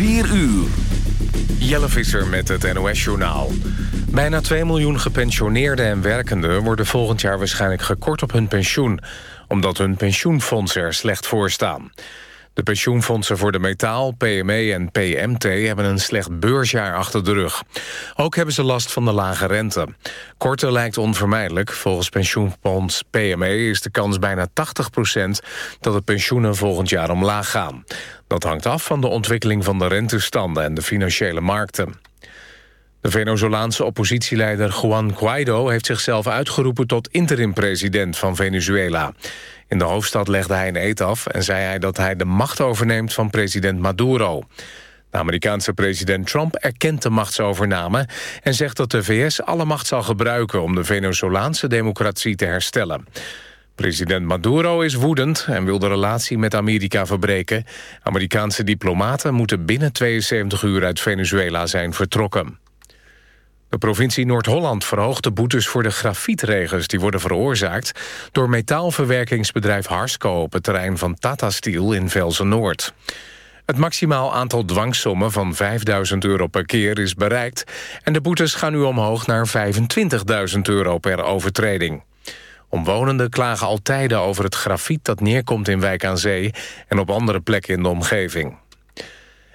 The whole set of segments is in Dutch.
4 uur. Jelle Visser met het NOS-journaal. Bijna 2 miljoen gepensioneerden en werkenden... worden volgend jaar waarschijnlijk gekort op hun pensioen... omdat hun pensioenfondsen er slecht voor staan. De pensioenfondsen voor de metaal, PME en PMT... hebben een slecht beursjaar achter de rug. Ook hebben ze last van de lage rente. Korte lijkt onvermijdelijk. Volgens pensioenfonds PME is de kans bijna 80% dat de pensioenen volgend jaar omlaag gaan. Dat hangt af van de ontwikkeling van de rentestanden... en de financiële markten. De Venezolaanse oppositieleider Juan Guaido heeft zichzelf uitgeroepen tot interim-president van Venezuela. In de hoofdstad legde hij een eet af en zei hij dat hij de macht overneemt van president Maduro. De Amerikaanse president Trump erkent de machtsovername... en zegt dat de VS alle macht zal gebruiken om de Venezolaanse democratie te herstellen. President Maduro is woedend en wil de relatie met Amerika verbreken. Amerikaanse diplomaten moeten binnen 72 uur uit Venezuela zijn vertrokken. De provincie Noord-Holland verhoogt de boetes voor de grafietregens... die worden veroorzaakt door metaalverwerkingsbedrijf Harsco... op het terrein van Tata Steel in Velzen-Noord. Het maximaal aantal dwangsommen van 5000 euro per keer is bereikt... en de boetes gaan nu omhoog naar 25.000 euro per overtreding. Omwonenden klagen al tijden over het grafiet dat neerkomt in Wijk aan Zee... en op andere plekken in de omgeving.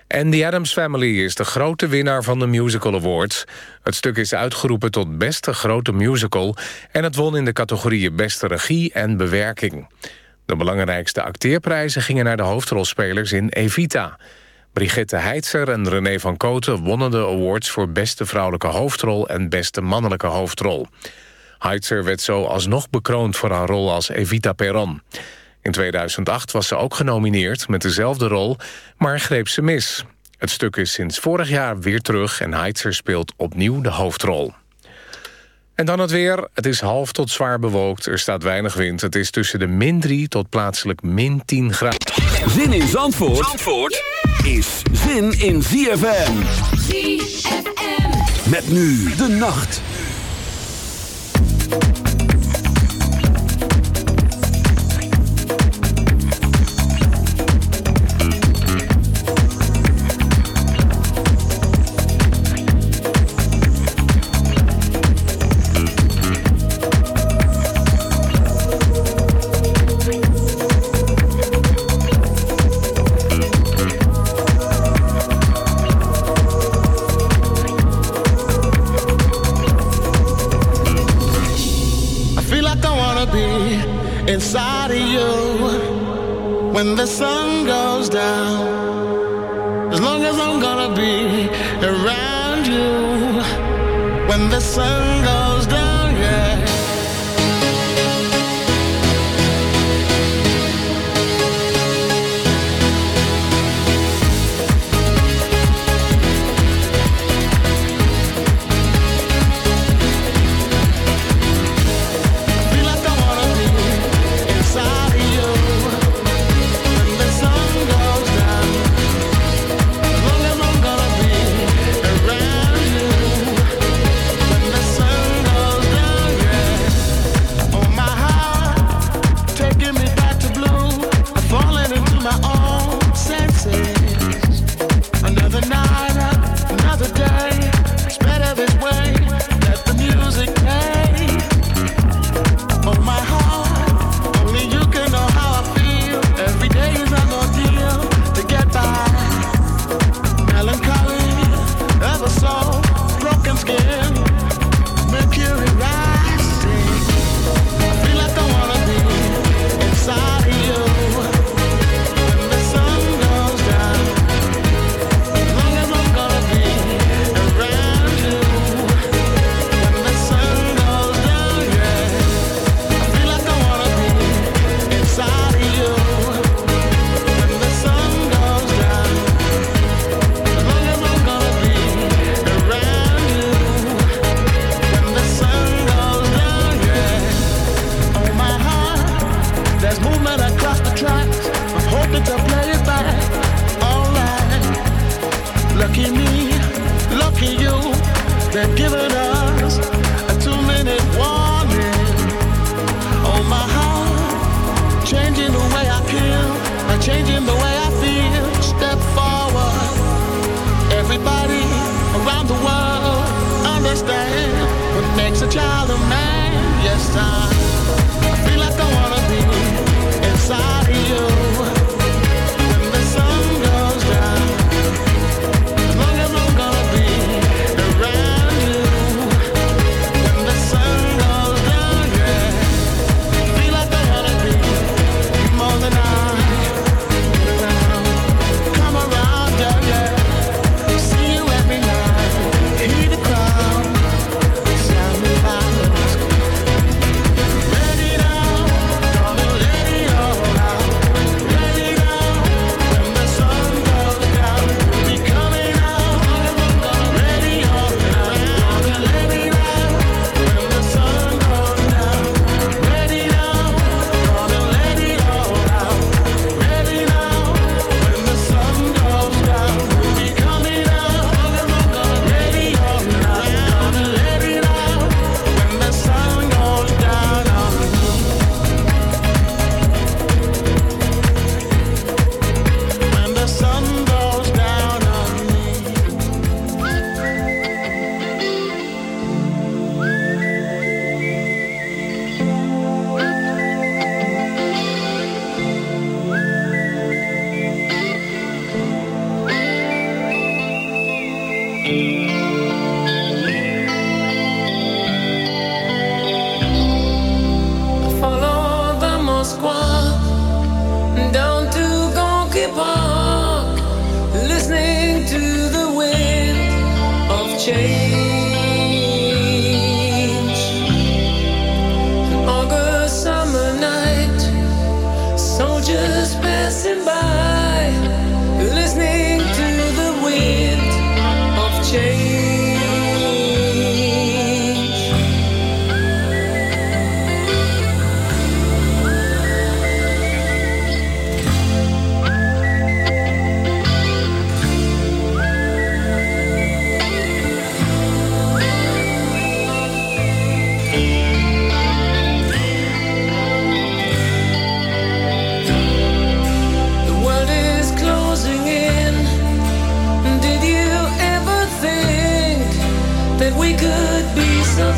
En The Adams Family is de grote winnaar van de Musical Awards. Het stuk is uitgeroepen tot beste grote musical... en het won in de categorieën beste regie en bewerking. De belangrijkste acteerprijzen gingen naar de hoofdrolspelers in Evita. Brigitte Heitzer en René van Koten wonnen de awards... voor beste vrouwelijke hoofdrol en beste mannelijke hoofdrol. Heitzer werd zo alsnog bekroond voor haar rol als Evita Perron. In 2008 was ze ook genomineerd met dezelfde rol, maar greep ze mis. Het stuk is sinds vorig jaar weer terug en Heitzer speelt opnieuw de hoofdrol. En dan het weer. Het is half tot zwaar bewolkt. Er staat weinig wind. Het is tussen de min 3 tot plaatselijk min 10 graden. Zin in Zandvoort, Zandvoort is zin in ZFM. ZFM. Met nu de nacht.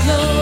No.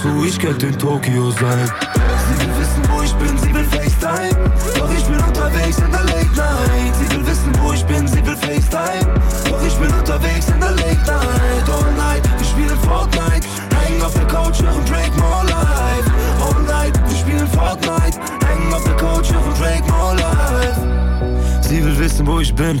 Zu, ich könnte in Tokio sein. Sie will wissen, wo ich bin, sie will FaceTime. Doch ich bin unterwegs in der Late Night. Sie will wissen, wo ich bin, sie will FaceTime. Doch ich bin unterwegs in der Late Night. All night, wir spielen Fortnite. Hängen auf der Couch, hören Drake More Life. All night, wir spielen Fortnite. Hängen auf der Couch, hören Drake More Life. Sie will wissen, wo ich bin.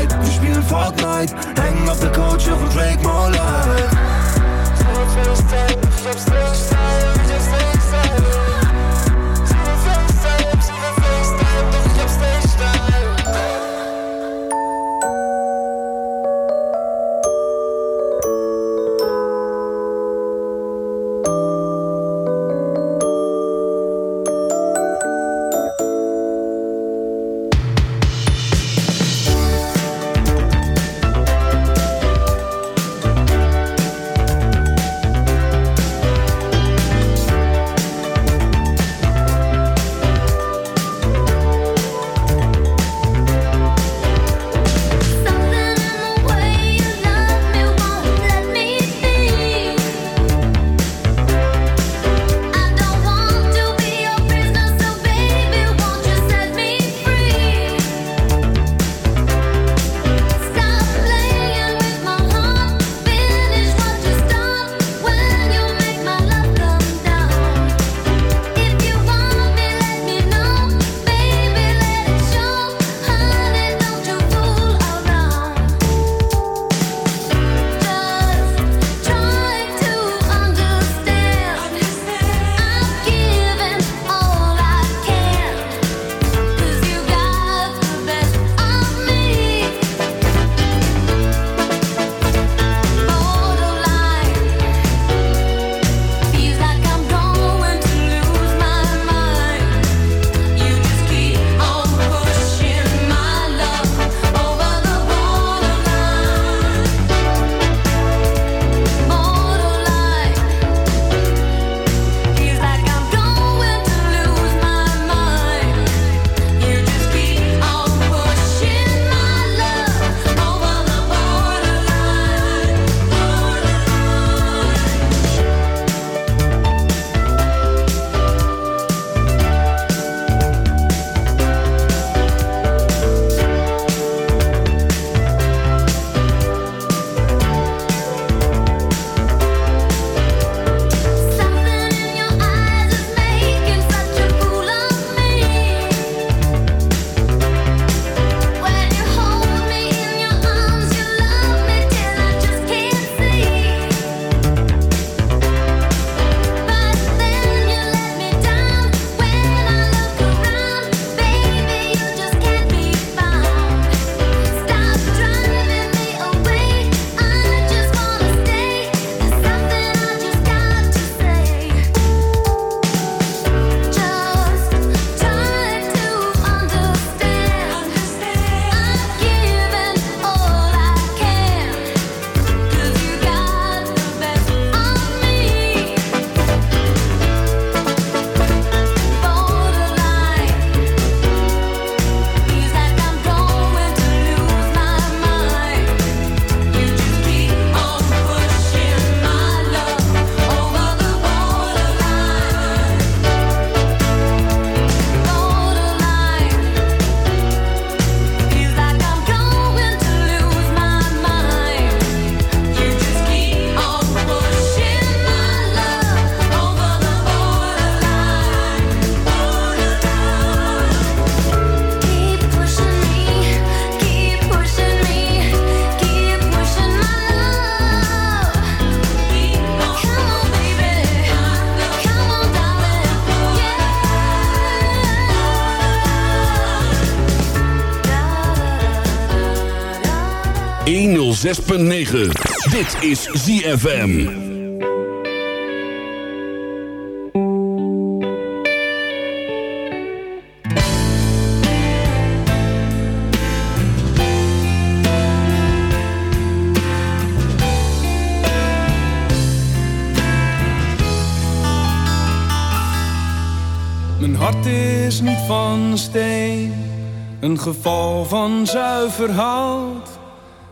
Night, wir spielen Fortnite. Hängen auf der Couch, hören Drake More. 106.9. Dit is ZFM. Een geval van zuiver hout.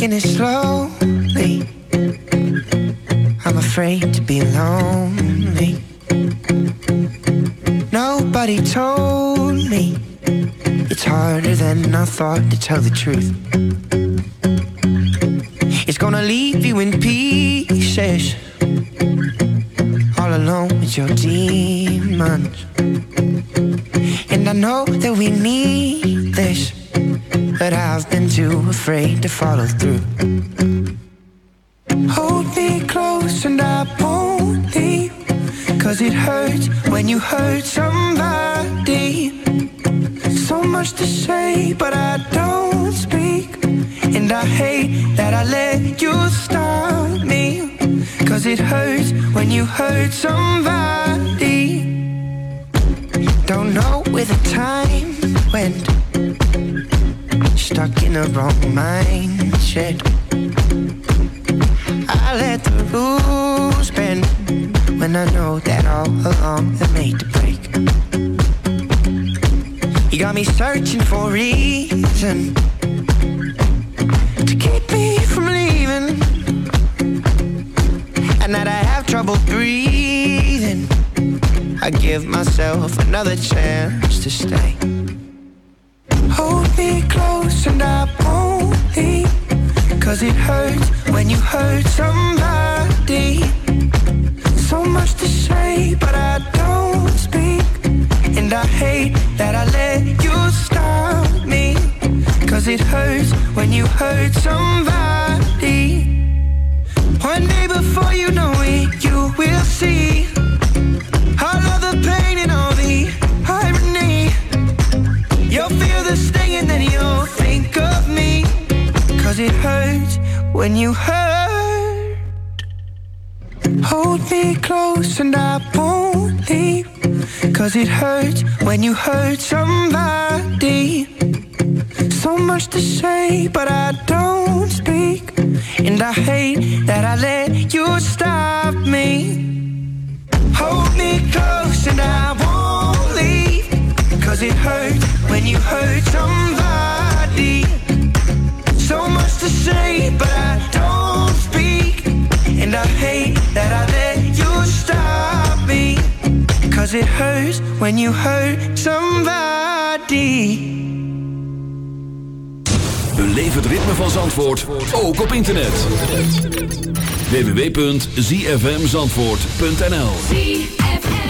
Taking it slowly. I'm afraid to be lonely. Nobody told me it's harder than I thought to tell the truth. Afraid to follow through. See. All of the pain and all the irony. You'll feel the sting and then you'll think of me. Cause it hurts when you hurt. Hold me close and I won't leave. Cause it hurts when you hurt somebody. So much to say, but I don't speak. And I hate that I let you stop me. Hold me and I won't leave. Cause it hurts when you hurt somebody. So much to say, but I don't speak. And I hate that I let you stop me. Cause it hurts when you hurt somebody. Ook op internet. www.zfmzandvoort.nl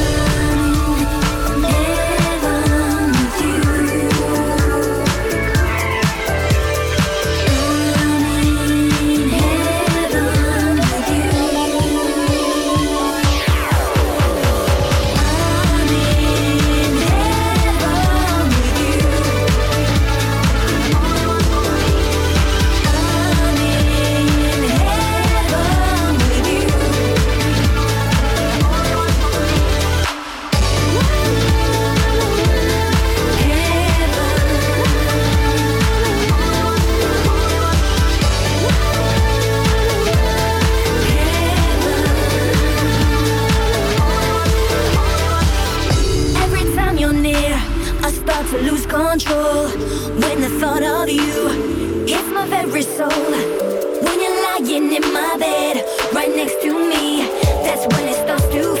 Soul. When you're lying in my bed, right next to me, that's when it starts to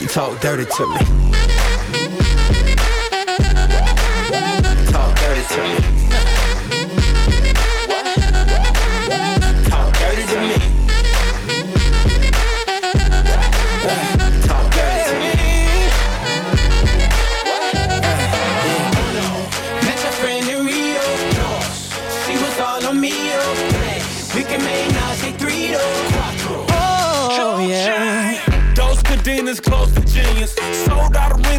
you, talk dirty to me.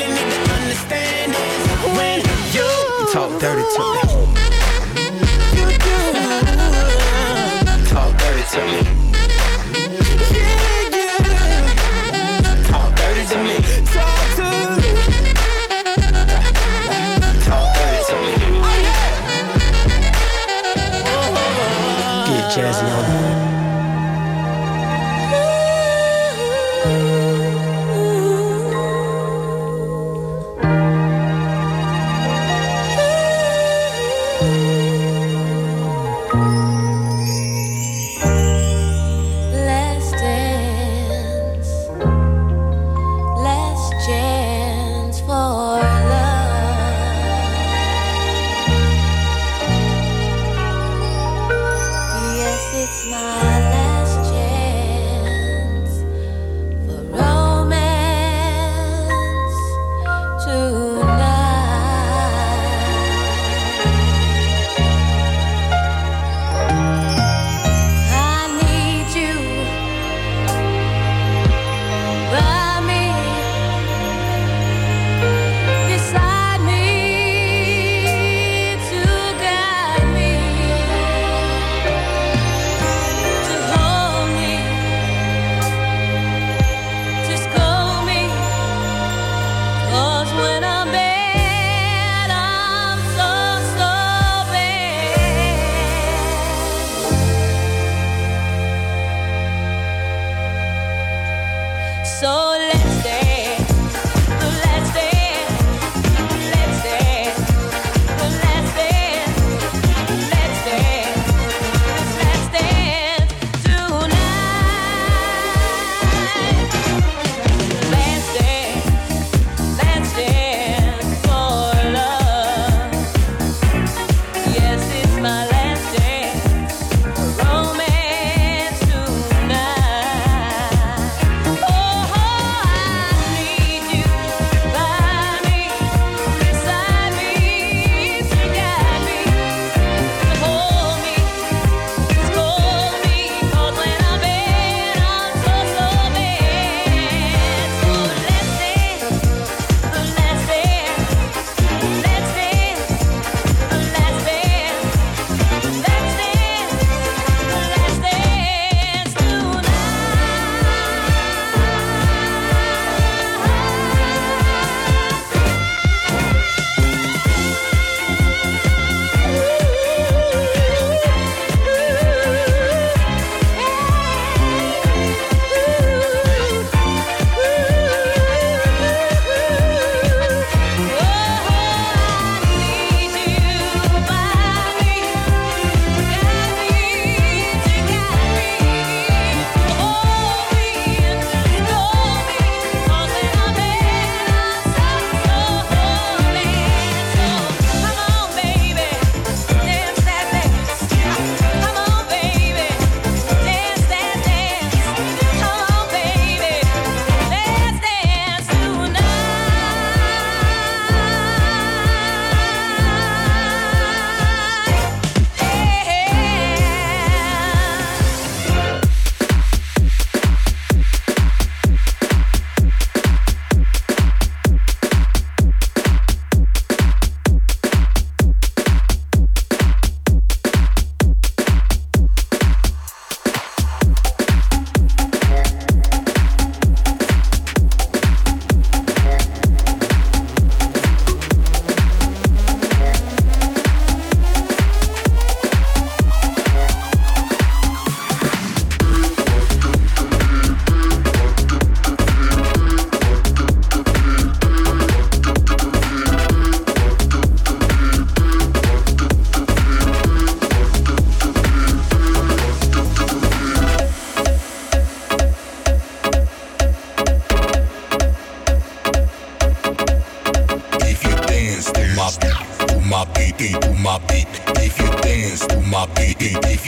Really need to understand is when you talk dirty to me.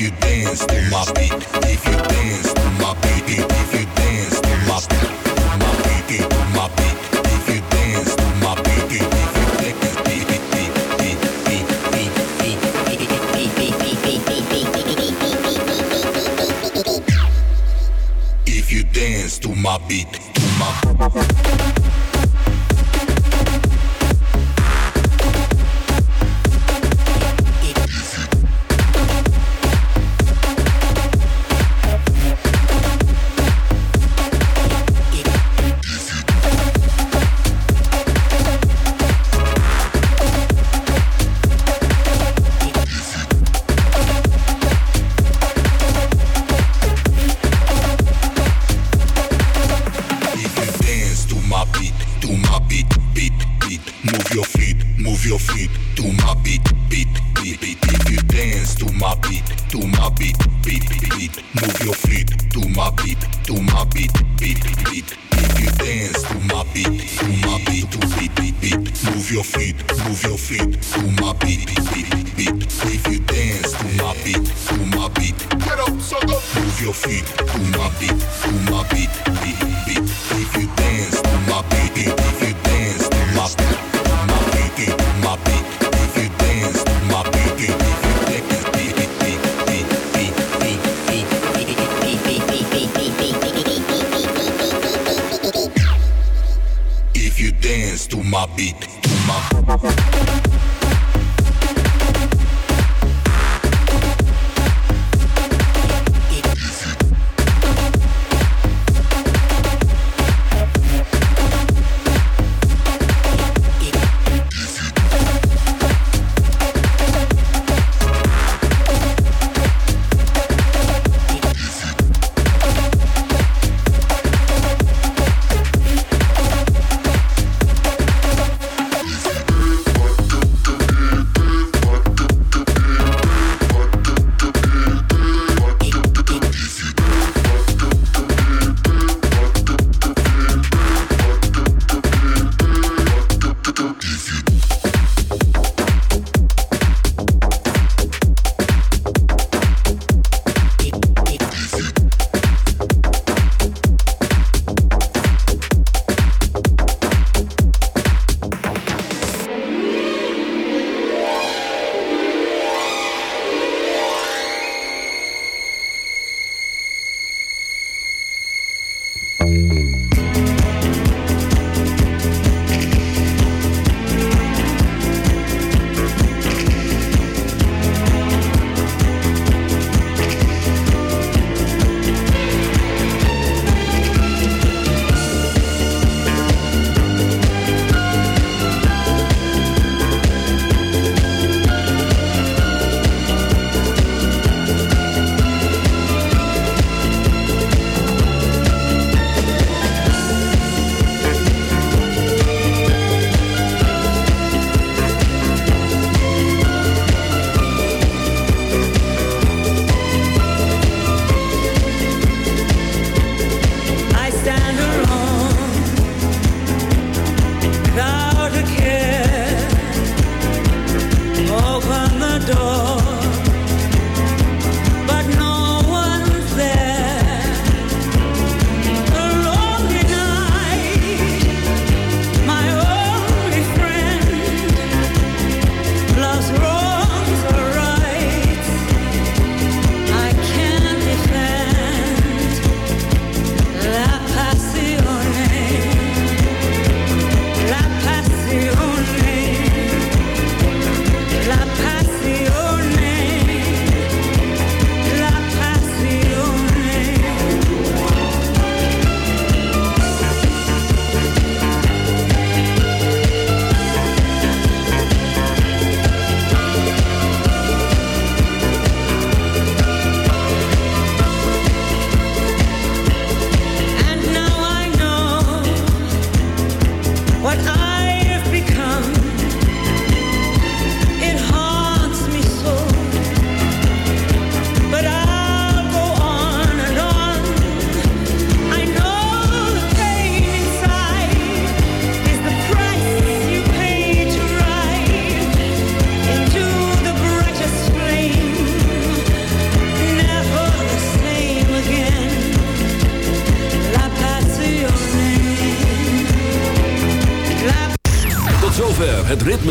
you dance to my beat, if you dance. my beat, to my